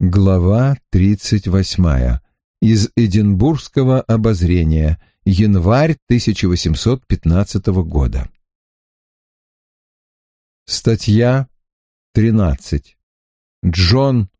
Глава 38. Из Эдинбургского обозрения. Январь 1815 года. Статья 13. Джон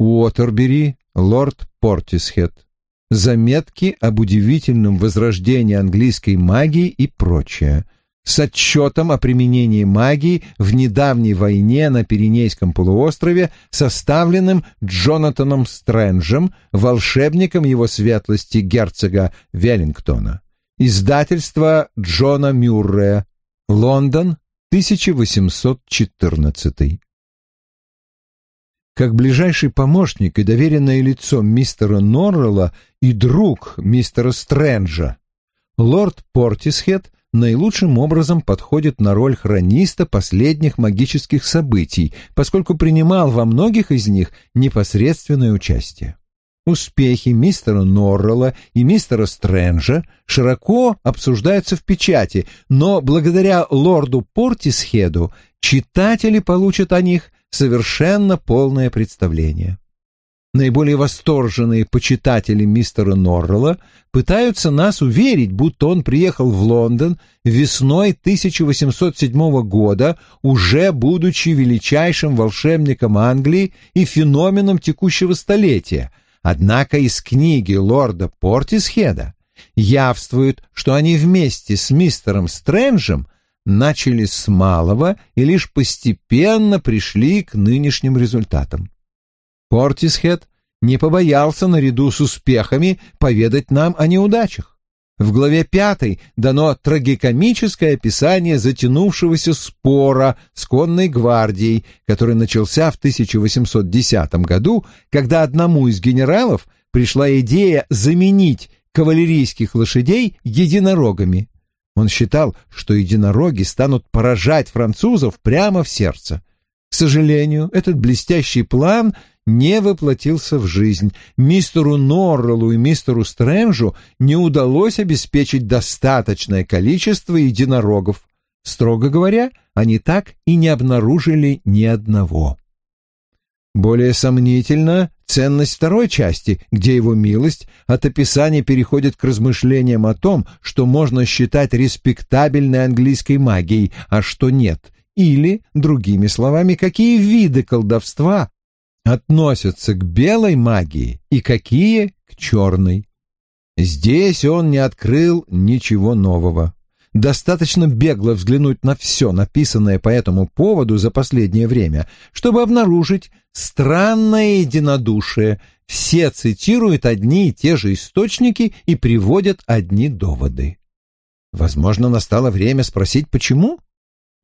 Уотербери, лорд Портисхед. Заметки об удивительном возрождении английской магии и прочее с отчетом о применении магии в недавней войне на Пиренейском полуострове, составленным Джонатаном Стрэнджем, волшебником его светлости герцога Веллингтона. Издательство Джона Мюррея. Лондон, 1814. Как ближайший помощник и доверенное лицо мистера Норрелла и друг мистера Стрэнджа, лорд Портисхед наилучшим образом подходит на роль хрониста последних магических событий, поскольку принимал во многих из них непосредственное участие. Успехи мистера Норрелла и мистера Стрэнджа широко обсуждаются в печати, но благодаря лорду Портисхеду читатели получат о них совершенно полное представление. Наиболее восторженные почитатели мистера Норрелла пытаются нас уверить, будто он приехал в Лондон весной 1807 года, уже будучи величайшим волшебником Англии и феноменом текущего столетия. Однако из книги лорда Портисхеда явствует, что они вместе с мистером Стрэнджем начали с малого и лишь постепенно пришли к нынешним результатам. Портисхед не побоялся наряду с успехами поведать нам о неудачах. В главе пятой дано трагикомическое описание затянувшегося спора с конной гвардией, который начался в 1810 году, когда одному из генералов пришла идея заменить кавалерийских лошадей единорогами. Он считал, что единороги станут поражать французов прямо в сердце. К сожалению, этот блестящий план не воплотился в жизнь. Мистеру Норреллу и мистеру Стрэнджу не удалось обеспечить достаточное количество единорогов. Строго говоря, они так и не обнаружили ни одного. Более сомнительна ценность второй части, где его милость от описания переходит к размышлениям о том, что можно считать респектабельной английской магией, а что нет, или, другими словами, какие виды колдовства относятся к белой магии и какие — к черной. Здесь он не открыл ничего нового. Достаточно бегло взглянуть на все, написанное по этому поводу за последнее время, чтобы обнаружить странное единодушие. Все цитируют одни и те же источники и приводят одни доводы. Возможно, настало время спросить, почему?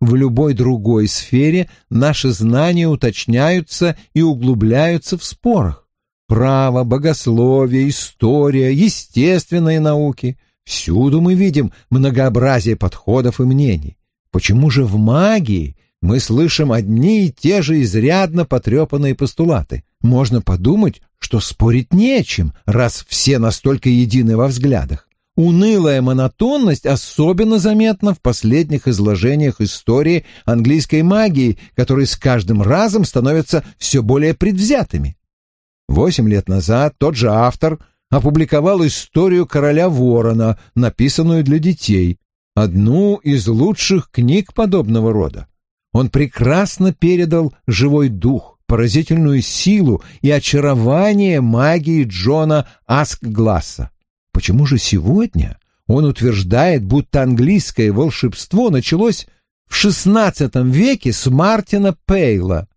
В любой другой сфере наши знания уточняются и углубляются в спорах. Право, богословие, история, естественные науки — всюду мы видим многообразие подходов и мнений. Почему же в магии мы слышим одни и те же изрядно потрепанные постулаты? Можно подумать, что спорить нечем, раз все настолько едины во взглядах. Унылая монотонность особенно заметна в последних изложениях истории английской магии, которые с каждым разом становятся все более предвзятыми. Восемь лет назад тот же автор опубликовал историю короля ворона, написанную для детей, одну из лучших книг подобного рода. Он прекрасно передал живой дух, поразительную силу и очарование магии Джона Аскгласса. Почему же сегодня он утверждает, будто английское волшебство началось в XVI веке с Мартина Пейла?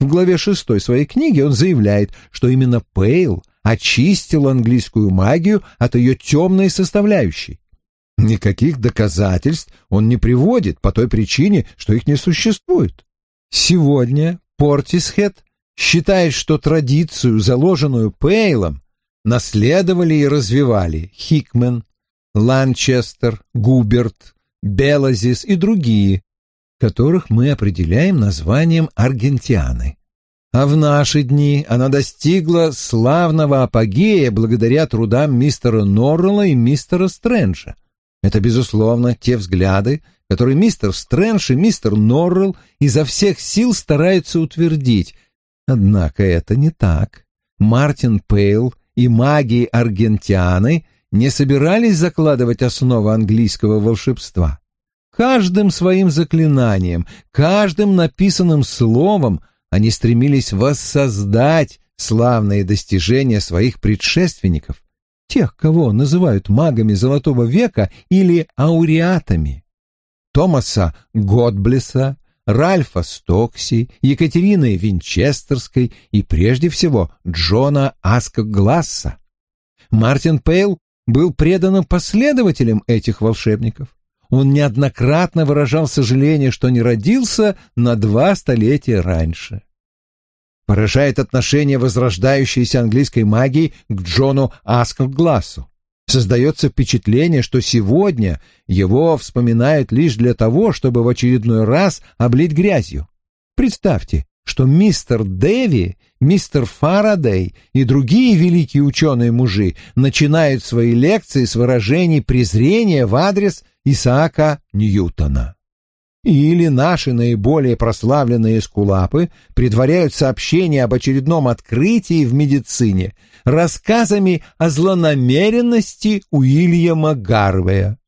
В главе шестой своей книги он заявляет, что именно Пейл очистил английскую магию от ее темной составляющей. Никаких доказательств он не приводит по той причине, что их не существует. Сегодня Портисхед считает, что традицию, заложенную Пейлом, наследовали и развивали Хикмен, Ланчестер, Губерт, Белазис и другие, которых мы определяем названием аргентианы. А в наши дни она достигла славного апогея благодаря трудам мистера Норрелла и мистера Стрэнджа. Это, безусловно, те взгляды, которые мистер Стрэндж и мистер Норрелл изо всех сил стараются утвердить. Однако это не так. Мартин Пейл и маги Аргентианы не собирались закладывать основы английского волшебства. Каждым своим заклинанием, каждым написанным словом они стремились воссоздать славные достижения своих предшественников, тех, кого называют магами Золотого века или ауреатами. Томаса Годблеса, Ральфа Стокси, Екатерины Винчестерской и, прежде всего, Джона Аска Гласса. Мартин Пейл был преданным последователем этих волшебников. Он неоднократно выражал сожаление, что не родился на два столетия раньше. Поражает отношение возрождающейся английской магии к Джону Аскоглассу. Создается впечатление, что сегодня его вспоминают лишь для того, чтобы в очередной раз облить грязью. Представьте, что мистер Дэви, мистер Фарадей и другие великие ученые-мужи начинают свои лекции с выражений презрения в адрес Исаака Ньютона. Или наши наиболее прославленные эскулапы предваряют сообщение об очередном открытии в медицине рассказами о злонамеренности Уильяма Гарвея.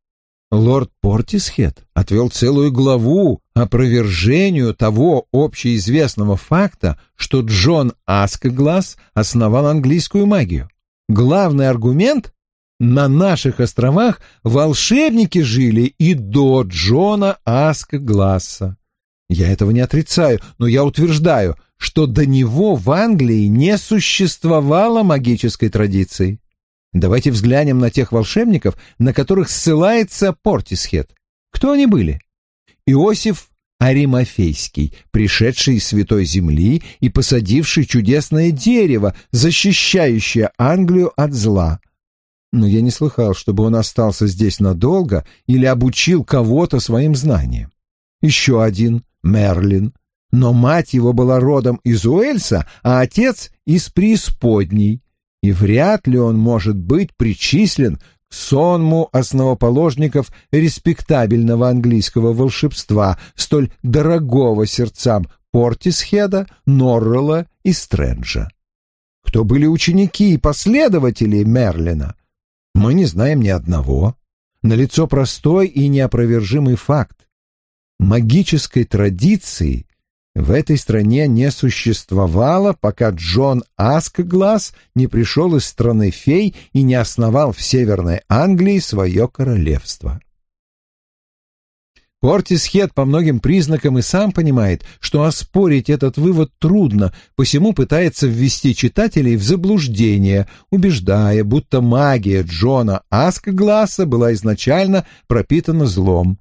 Лорд Портисхед отвел целую главу опровержению того общеизвестного факта, что Джон Аскоглаз основал английскую магию. Главный аргумент на наших островах волшебники жили и до Джона Аска Гласса. Я этого не отрицаю, но я утверждаю, что до него в Англии не существовало магической традиции. Давайте взглянем на тех волшебников, на которых ссылается Портисхед. Кто они были? Иосиф Аримофейский, пришедший из Святой Земли и посадивший чудесное дерево, защищающее Англию от зла – но я не слыхал, чтобы он остался здесь надолго или обучил кого-то своим знаниям. Еще один — Мерлин. Но мать его была родом из Уэльса, а отец — из преисподней, и вряд ли он может быть причислен к сонму основоположников респектабельного английского волшебства, столь дорогого сердцам Портисхеда, Норрелла и Стрэнджа. Кто были ученики и последователи Мерлина? Мы не знаем ни одного. Налицо простой и неопровержимый факт. Магической традиции в этой стране не существовало, пока Джон Аскглаз не пришел из страны фей и не основал в Северной Англии свое королевство. Портисхед по многим признакам и сам понимает, что оспорить этот вывод трудно, посему пытается ввести читателей в заблуждение, убеждая, будто магия Джона Аскгласса была изначально пропитана злом.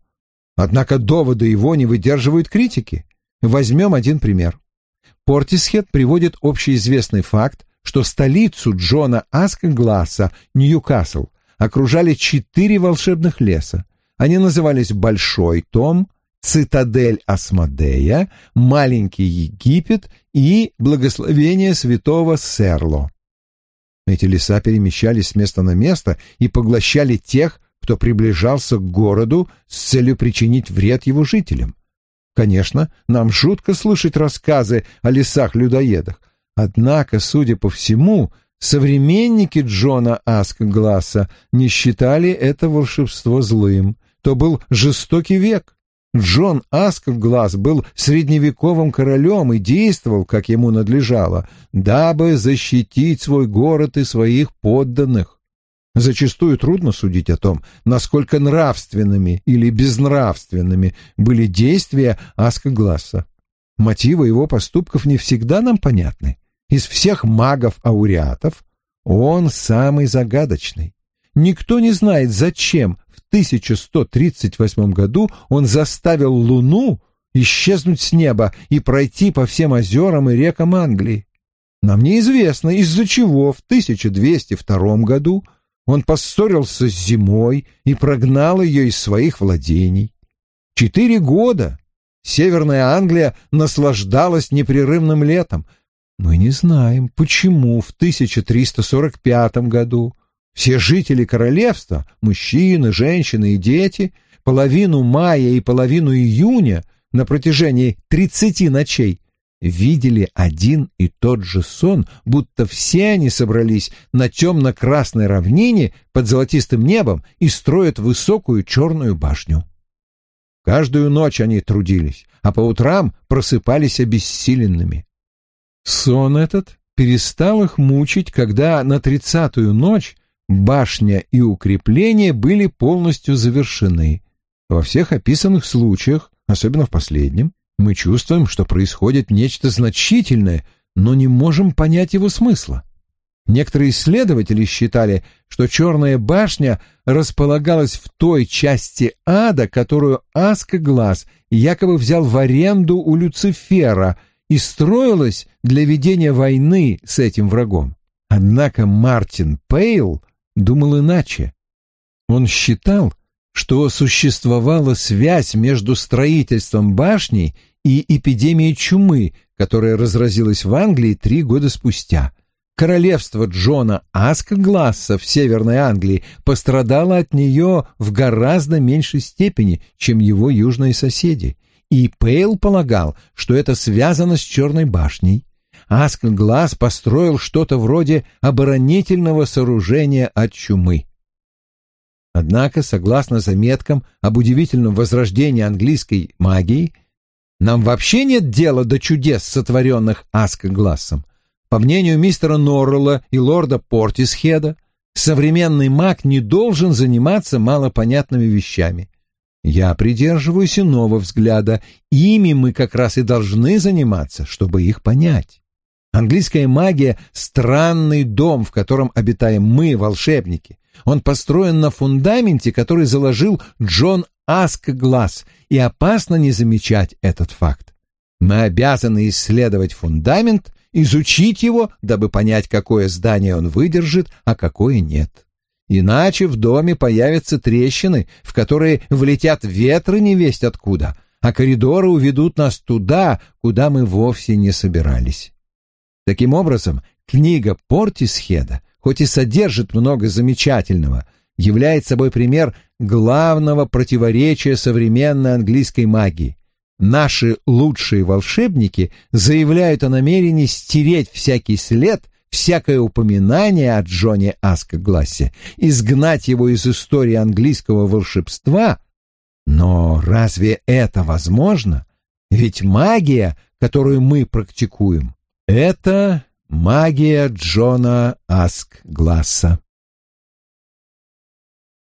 Однако доводы его не выдерживают критики. Возьмем один пример. Портисхед приводит общеизвестный факт, что столицу Джона Аскгласса, Ньюкасл, окружали четыре волшебных леса. Они назывались «Большой Том», «Цитадель Асмодея», «Маленький Египет» и «Благословение святого Серло». Эти леса перемещались с места на место и поглощали тех, кто приближался к городу с целью причинить вред его жителям. Конечно, нам жутко слышать рассказы о лесах-людоедах, однако, судя по всему, современники Джона Аскгласса не считали это волшебство злым, то был жестокий век. Джон Аскглаз был средневековым королем и действовал, как ему надлежало, дабы защитить свой город и своих подданных. Зачастую трудно судить о том, насколько нравственными или безнравственными были действия Аскогласа. Мотивы его поступков не всегда нам понятны. Из всех магов-ауреатов он самый загадочный. Никто не знает, зачем 1138 году он заставил Луну исчезнуть с неба и пройти по всем озерам и рекам Англии. Нам неизвестно, из-за чего в 1202 году он поссорился с зимой и прогнал ее из своих владений. Четыре года Северная Англия наслаждалась непрерывным летом. Мы не знаем, почему в 1345 году все жители королевства, мужчины, женщины и дети, половину мая и половину июня на протяжении тридцати ночей видели один и тот же сон, будто все они собрались на темно-красной равнине под золотистым небом и строят высокую черную башню. Каждую ночь они трудились, а по утрам просыпались обессиленными. Сон этот перестал их мучить, когда на тридцатую ночь башня и укрепления были полностью завершены. Во всех описанных случаях, особенно в последнем, мы чувствуем, что происходит нечто значительное, но не можем понять его смысла. Некоторые исследователи считали, что Черная башня располагалась в той части ада, которую Аска-Глаз якобы взял в аренду у Люцифера и строилась для ведения войны с этим врагом. Однако Мартин Пейл думал иначе. Он считал, что существовала связь между строительством башни и эпидемией чумы, которая разразилась в Англии три года спустя. Королевство Джона Аскгласса в Северной Англии пострадало от нее в гораздо меньшей степени, чем его южные соседи, и Пейл полагал, что это связано с Черной башней. Аскгласс построил что-то вроде оборонительного сооружения от чумы. Однако, согласно заметкам об удивительном возрождении английской магии, нам вообще нет дела до чудес, сотворенных Аскоглассом. По мнению мистера Норрелла и лорда Портисхеда, современный маг не должен заниматься малопонятными вещами. Я придерживаюсь иного взгляда. Ими мы как раз и должны заниматься, чтобы их понять. Английская магия — странный дом, в котором обитаем мы, волшебники. Он построен на фундаменте, который заложил Джон Аскглаз, и опасно не замечать этот факт. Мы обязаны исследовать фундамент, изучить его, дабы понять, какое здание он выдержит, а какое нет. Иначе в доме появятся трещины, в которые влетят ветры невесть откуда, а коридоры уведут нас туда, куда мы вовсе не собирались. Таким образом, книга Портисхеда, хоть и содержит много замечательного, является собой пример главного противоречия современной английской магии. Наши лучшие волшебники заявляют о намерении стереть всякий след, всякое упоминание о Джоне Аскоглассе, изгнать его из истории английского волшебства. Но разве это возможно? Ведь магия, которую мы практикуем, это магия Джона Аскгласса.